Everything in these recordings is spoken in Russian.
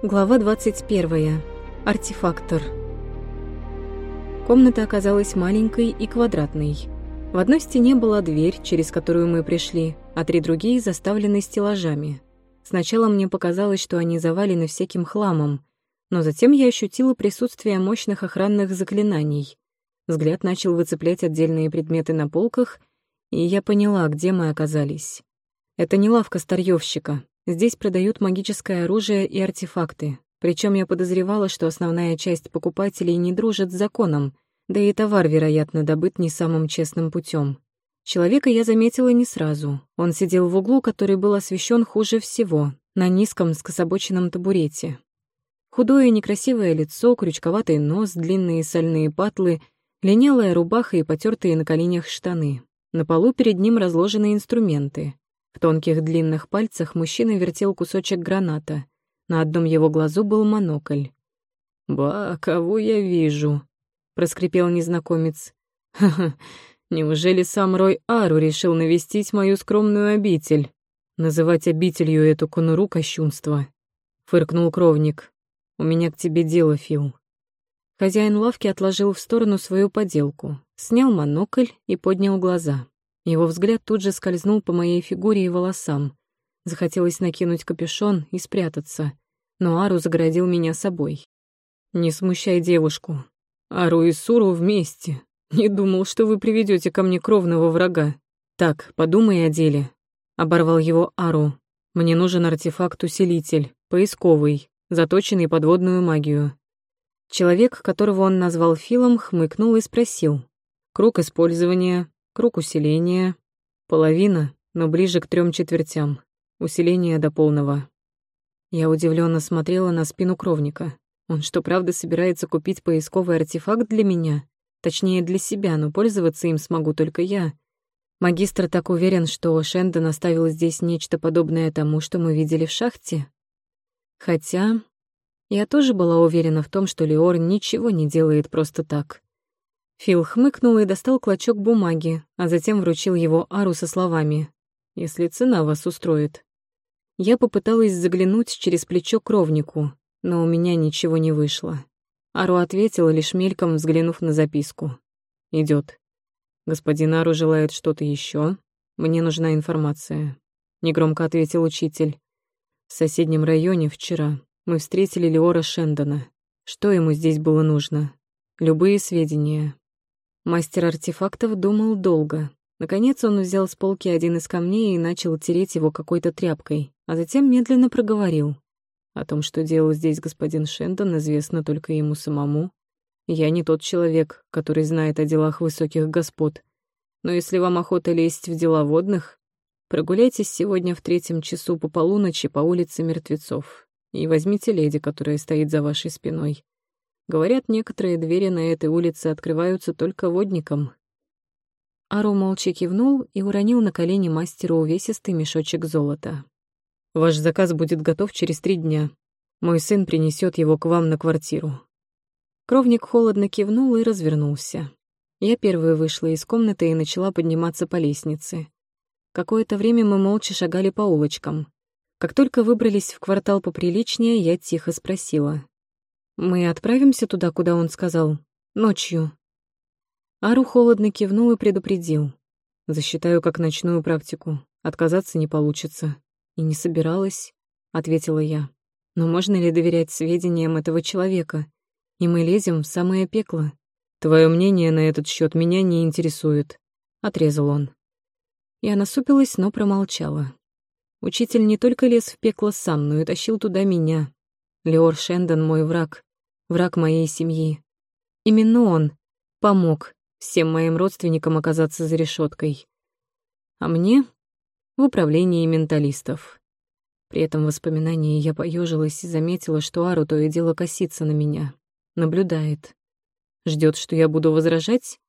Глава 21. Артефактор. Комната оказалась маленькой и квадратной. В одной стене была дверь, через которую мы пришли, а три другие заставлены стеллажами. Сначала мне показалось, что они завалены всяким хламом, но затем я ощутила присутствие мощных охранных заклинаний. Взгляд начал выцеплять отдельные предметы на полках, и я поняла, где мы оказались. Это не лавка старьёвщика, Здесь продают магическое оружие и артефакты. Причем я подозревала, что основная часть покупателей не дружит с законом, да и товар, вероятно, добыт не самым честным путем. Человека я заметила не сразу. Он сидел в углу, который был освещен хуже всего, на низком скособоченном табурете. Худое некрасивое лицо, крючковатый нос, длинные сальные патлы, линялая рубаха и потертые на коленях штаны. На полу перед ним разложены инструменты. В тонких длинных пальцах мужчина вертел кусочек граната. На одном его глазу был монокль. «Ба, кого я вижу?» — проскрипел незнакомец. «Ха-ха, неужели сам Рой Ару решил навестить мою скромную обитель? Называть обителью эту конуру кощунство?» — фыркнул кровник. «У меня к тебе дело, Фил». Хозяин лавки отложил в сторону свою поделку, снял монокль и поднял глаза. Его взгляд тут же скользнул по моей фигуре и волосам. Захотелось накинуть капюшон и спрятаться, но Ару загородил меня собой. «Не смущай девушку. Ару и Суру вместе. Не думал, что вы приведете ко мне кровного врага. Так, подумай о деле». Оборвал его Ару. «Мне нужен артефакт-усилитель, поисковый, заточенный под водную магию». Человек, которого он назвал Филом, хмыкнул и спросил. «Круг использования, Круг усиления. Половина, но ближе к трем четвертям. Усиление до полного. Я удивленно смотрела на спину кровника. Он что, правда собирается купить поисковый артефакт для меня? Точнее, для себя, но пользоваться им смогу только я. Магистр так уверен, что Шендон оставил здесь нечто подобное тому, что мы видели в шахте. Хотя я тоже была уверена в том, что Леор ничего не делает просто так. Фил хмыкнул и достал клочок бумаги, а затем вручил его Ару со словами «Если цена вас устроит». Я попыталась заглянуть через плечо кровнику, но у меня ничего не вышло. Ару ответил, лишь мельком взглянув на записку. Идет. «Господин Ару желает что-то еще. Мне нужна информация», — негромко ответил учитель. «В соседнем районе вчера мы встретили Леора Шендона. Что ему здесь было нужно? Любые сведения, Мастер артефактов думал долго. Наконец он взял с полки один из камней и начал тереть его какой-то тряпкой, а затем медленно проговорил. О том, что делал здесь господин Шендон, известно только ему самому. Я не тот человек, который знает о делах высоких господ. Но если вам охота лезть в дела водных, прогуляйтесь сегодня в третьем часу по полуночи по улице мертвецов и возьмите леди, которая стоит за вашей спиной. Говорят, некоторые двери на этой улице открываются только водникам. Ару молча кивнул и уронил на колени мастеру увесистый мешочек золота. «Ваш заказ будет готов через три дня. Мой сын принесет его к вам на квартиру». Кровник холодно кивнул и развернулся. Я первая вышла из комнаты и начала подниматься по лестнице. Какое-то время мы молча шагали по улочкам. Как только выбрались в квартал поприличнее, я тихо спросила. «Мы отправимся туда, куда он сказал? Ночью?» Ару холодно кивнул и предупредил. «Засчитаю как ночную практику. Отказаться не получится». «И не собиралась», — ответила я. «Но можно ли доверять сведениям этого человека? И мы лезем в самое пекло. Твое мнение на этот счет меня не интересует», — отрезал он. Я насупилась, но промолчала. Учитель не только лез в пекло сам, но и тащил туда меня. Леор Шендон — мой враг враг моей семьи. Именно он помог всем моим родственникам оказаться за решеткой. А мне — в управлении менталистов. При этом воспоминании я поежилась и заметила, что Ару то и дело косится на меня, наблюдает. Ждет, что я буду возражать?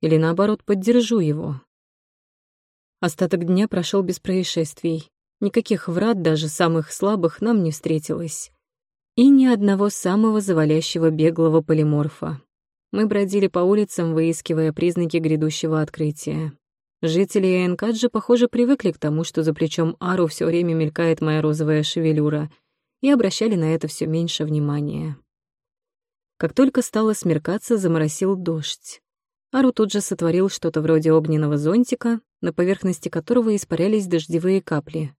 Или наоборот, поддержу его? Остаток дня прошел без происшествий. Никаких врат, даже самых слабых, нам не встретилось и ни одного самого завалящего беглого полиморфа. Мы бродили по улицам, выискивая признаки грядущего открытия. Жители Энкаджи, похоже, привыкли к тому, что за плечом Ару все время мелькает моя розовая шевелюра, и обращали на это все меньше внимания. Как только стало смеркаться, заморосил дождь. Ару тут же сотворил что-то вроде огненного зонтика, на поверхности которого испарялись дождевые капли.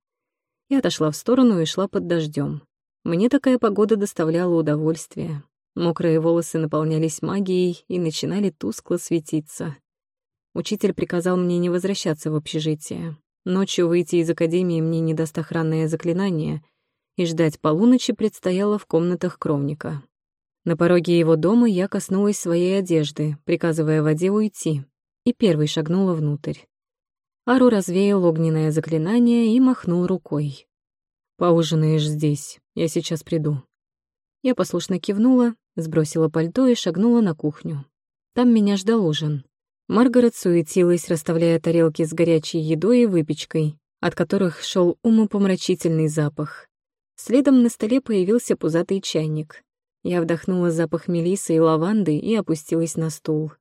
Я отошла в сторону и шла под дождем. Мне такая погода доставляла удовольствие. Мокрые волосы наполнялись магией и начинали тускло светиться. Учитель приказал мне не возвращаться в общежитие. Ночью выйти из академии мне не даст охранное заклинание, и ждать полуночи предстояло в комнатах кровника. На пороге его дома я коснулась своей одежды, приказывая воде уйти, и первой шагнула внутрь. Ару развеял огненное заклинание и махнул рукой. «Поужинаешь здесь, я сейчас приду». Я послушно кивнула, сбросила пальто и шагнула на кухню. Там меня ждал ужин. Маргарет суетилась, расставляя тарелки с горячей едой и выпечкой, от которых шел умопомрачительный запах. Следом на столе появился пузатый чайник. Я вдохнула запах мелисы и лаванды и опустилась на стул.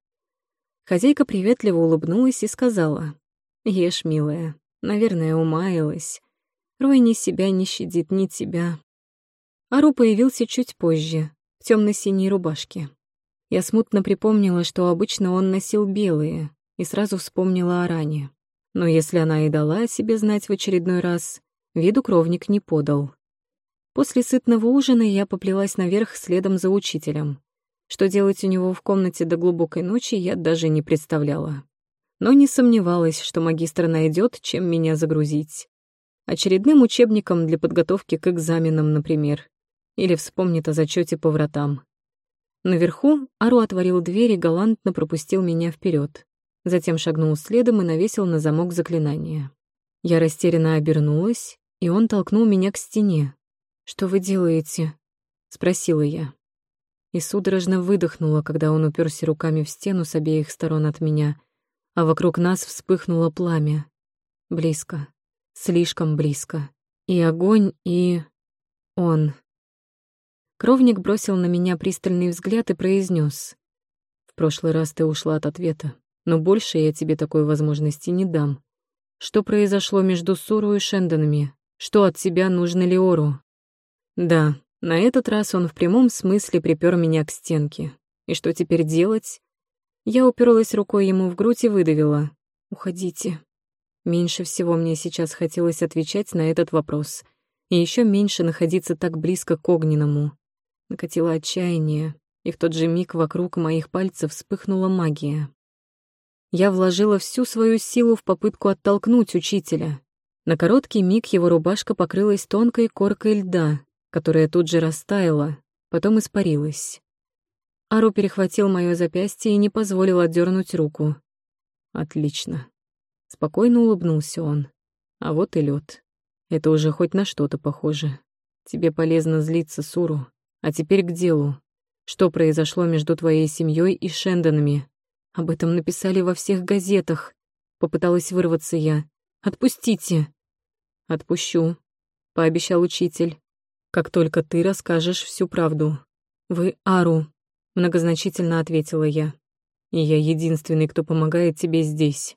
Хозяйка приветливо улыбнулась и сказала, «Ешь, милая, наверное, умаялась. Рой ни себя не щадит, ни тебя». Ару появился чуть позже, в темно синей рубашке. Я смутно припомнила, что обычно он носил белые, и сразу вспомнила о ране. Но если она и дала о себе знать в очередной раз, виду кровник не подал. После сытного ужина я поплелась наверх следом за учителем. Что делать у него в комнате до глубокой ночи, я даже не представляла. Но не сомневалась, что магистр найдет, чем меня загрузить. Очередным учебником для подготовки к экзаменам, например. Или вспомнит о зачете по вратам. Наверху Ару отворил дверь и галантно пропустил меня вперед. Затем шагнул следом и навесил на замок заклинание. Я растерянно обернулась, и он толкнул меня к стене. «Что вы делаете?» — спросила я. И судорожно выдохнула, когда он уперся руками в стену с обеих сторон от меня, а вокруг нас вспыхнуло пламя. Близко. Слишком близко. И огонь, и... он. Кровник бросил на меня пристальный взгляд и произнес: «В прошлый раз ты ушла от ответа, но больше я тебе такой возможности не дам. Что произошло между Суру и Шендонами? Что от тебя нужно Леору?» Да, на этот раз он в прямом смысле припер меня к стенке. И что теперь делать? Я уперлась рукой ему в грудь и выдавила. «Уходите». Меньше всего мне сейчас хотелось отвечать на этот вопрос. И еще меньше находиться так близко к огненному. Накатило отчаяние, и в тот же миг вокруг моих пальцев вспыхнула магия. Я вложила всю свою силу в попытку оттолкнуть учителя. На короткий миг его рубашка покрылась тонкой коркой льда, которая тут же растаяла, потом испарилась. Ару перехватил моё запястье и не позволил отдернуть руку. «Отлично». Спокойно улыбнулся он. «А вот и лед. Это уже хоть на что-то похоже. Тебе полезно злиться, Суру. А теперь к делу. Что произошло между твоей семьей и Шендонами? Об этом написали во всех газетах. Попыталась вырваться я. Отпустите. Отпущу, пообещал учитель. Как только ты расскажешь всю правду. Вы Ару, многозначительно ответила я. И я единственный, кто помогает тебе здесь.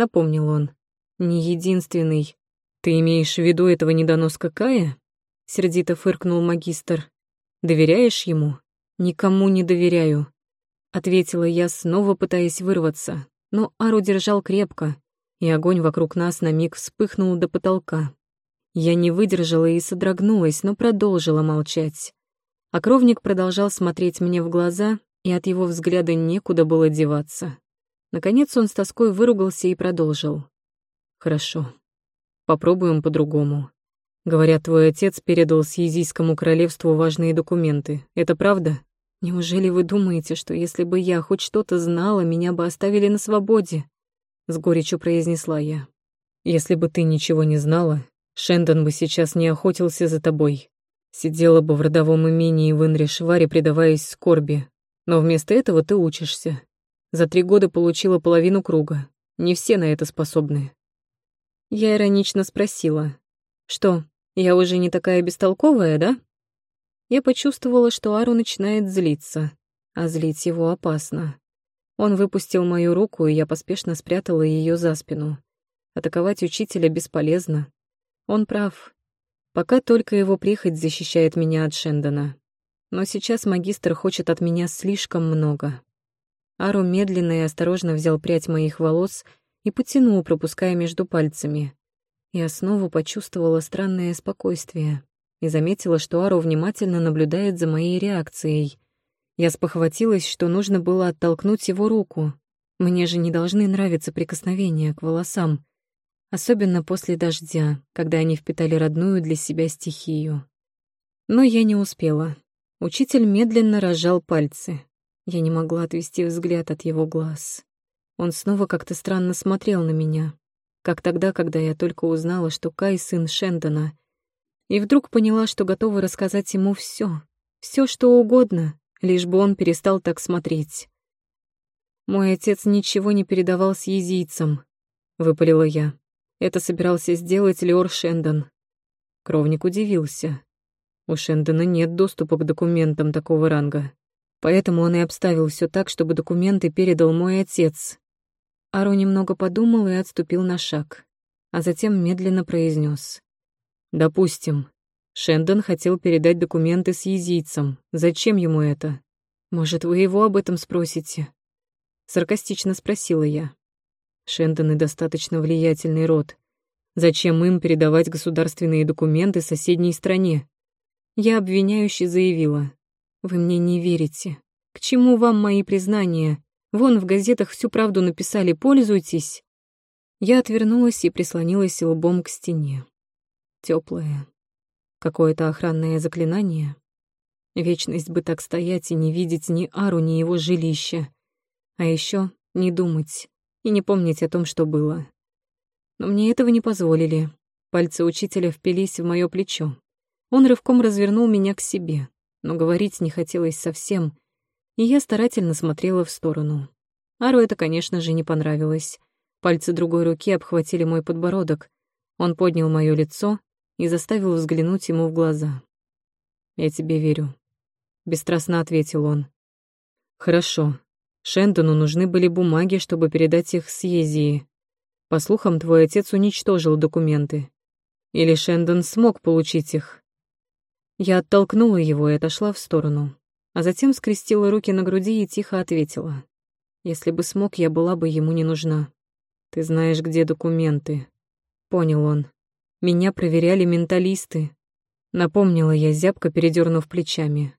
Напомнил он. Не единственный. Ты имеешь в виду этого недоноска Кая? Сердито фыркнул магистр. Доверяешь ему? Никому не доверяю. Ответила я, снова пытаясь вырваться, но Ару держал крепко, и огонь вокруг нас на миг вспыхнул до потолка. Я не выдержала и содрогнулась, но продолжила молчать. А кровник продолжал смотреть мне в глаза, и от его взгляда некуда было деваться. Наконец он с тоской выругался и продолжил. «Хорошо. Попробуем по-другому. Говорят, твой отец передал Сьезийскому королевству важные документы. Это правда? Неужели вы думаете, что если бы я хоть что-то знала, меня бы оставили на свободе? С горечью произнесла я. Если бы ты ничего не знала, Шендон бы сейчас не охотился за тобой. Сидела бы в родовом имении в Инришваре, предаваясь скорби. Но вместо этого ты учишься. За три года получила половину круга. Не все на это способны. Я иронично спросила. Что, я уже не такая бестолковая, да? Я почувствовала, что Ару начинает злиться, а злить его опасно. Он выпустил мою руку, и я поспешно спрятала ее за спину. Атаковать учителя бесполезно. Он прав. Пока только его прихоть защищает меня от Шендона. Но сейчас магистр хочет от меня слишком много. Ару медленно и осторожно взял прядь моих волос и потянул, пропуская между пальцами. Я снова почувствовала странное спокойствие и заметила, что Ару внимательно наблюдает за моей реакцией. Я спохватилась, что нужно было оттолкнуть его руку. Мне же не должны нравиться прикосновения к волосам особенно после дождя, когда они впитали родную для себя стихию. Но я не успела. Учитель медленно разжал пальцы. Я не могла отвести взгляд от его глаз. Он снова как-то странно смотрел на меня, как тогда, когда я только узнала, что Кай — сын Шендона, и вдруг поняла, что готова рассказать ему все, все что угодно, лишь бы он перестал так смотреть. «Мой отец ничего не передавал с езийцам», — выпалила я. Это собирался сделать Леор Шендон. Кровник удивился. У Шендона нет доступа к документам такого ранга. Поэтому он и обставил все так, чтобы документы передал мой отец. Ару немного подумал и отступил на шаг, а затем медленно произнес: «Допустим, Шендон хотел передать документы с езийцем. Зачем ему это? Может, вы его об этом спросите?» Саркастично спросила я. Шендоны достаточно влиятельный род. Зачем им передавать государственные документы соседней стране? Я обвиняюще заявила. Вы мне не верите. К чему вам мои признания? Вон в газетах всю правду написали, пользуйтесь. Я отвернулась и прислонилась лбом к стене. Теплое. Какое-то охранное заклинание. Вечность бы так стоять и не видеть ни Ару, ни его жилища. А еще не думать и не помнить о том, что было. Но мне этого не позволили. Пальцы учителя впились в моё плечо. Он рывком развернул меня к себе, но говорить не хотелось совсем, и я старательно смотрела в сторону. Ару это, конечно же, не понравилось. Пальцы другой руки обхватили мой подбородок. Он поднял моё лицо и заставил взглянуть ему в глаза. «Я тебе верю», — бесстрастно ответил он. «Хорошо, Шендону нужны были бумаги, чтобы передать их с. По слухам, твой отец уничтожил документы. Или Шендон смог получить их? Я оттолкнула его и отошла в сторону, а затем скрестила руки на груди и тихо ответила. Если бы смог, я была бы ему не нужна. Ты знаешь, где документы. Понял он. Меня проверяли менталисты. Напомнила я, зябко передернув плечами.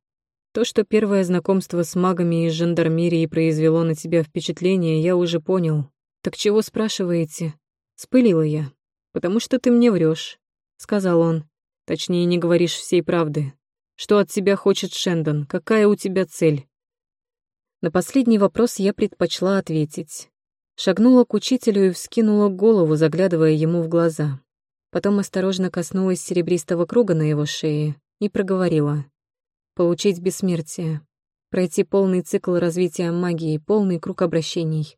То, что первое знакомство с магами из жандармерии произвело на тебя впечатление, я уже понял. Так чего спрашиваете? Спылила я. Потому что ты мне врешь, сказал он. Точнее, не говоришь всей правды. Что от тебя хочет Шендон? Какая у тебя цель? На последний вопрос я предпочла ответить. Шагнула к учителю и вскинула голову, заглядывая ему в глаза. Потом осторожно коснулась серебристого круга на его шее и проговорила получить бессмертие, пройти полный цикл развития магии, полный круг обращений.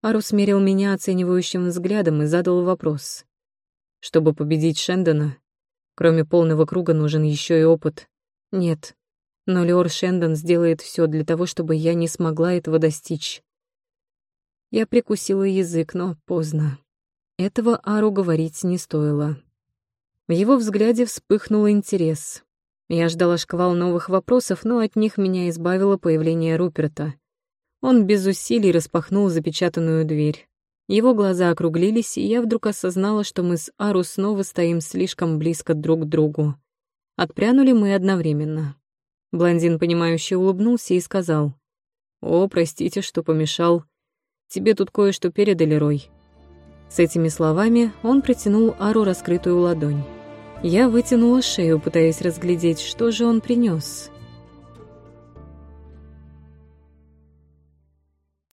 Арус смерил меня оценивающим взглядом и задал вопрос. Чтобы победить Шендона, кроме полного круга нужен еще и опыт. Нет, но Леор Шендон сделает все для того, чтобы я не смогла этого достичь. Я прикусила язык, но поздно. Этого Ару говорить не стоило. В его взгляде вспыхнул интерес. Я ждала шквал новых вопросов, но от них меня избавило появление Руперта. Он без усилий распахнул запечатанную дверь. Его глаза округлились, и я вдруг осознала, что мы с Ару снова стоим слишком близко друг к другу. Отпрянули мы одновременно. Блондин, понимающе улыбнулся и сказал. «О, простите, что помешал. Тебе тут кое-что передали, Рой». С этими словами он протянул Ару раскрытую ладонь. Я вытянула шею, пытаясь разглядеть, что же он принес.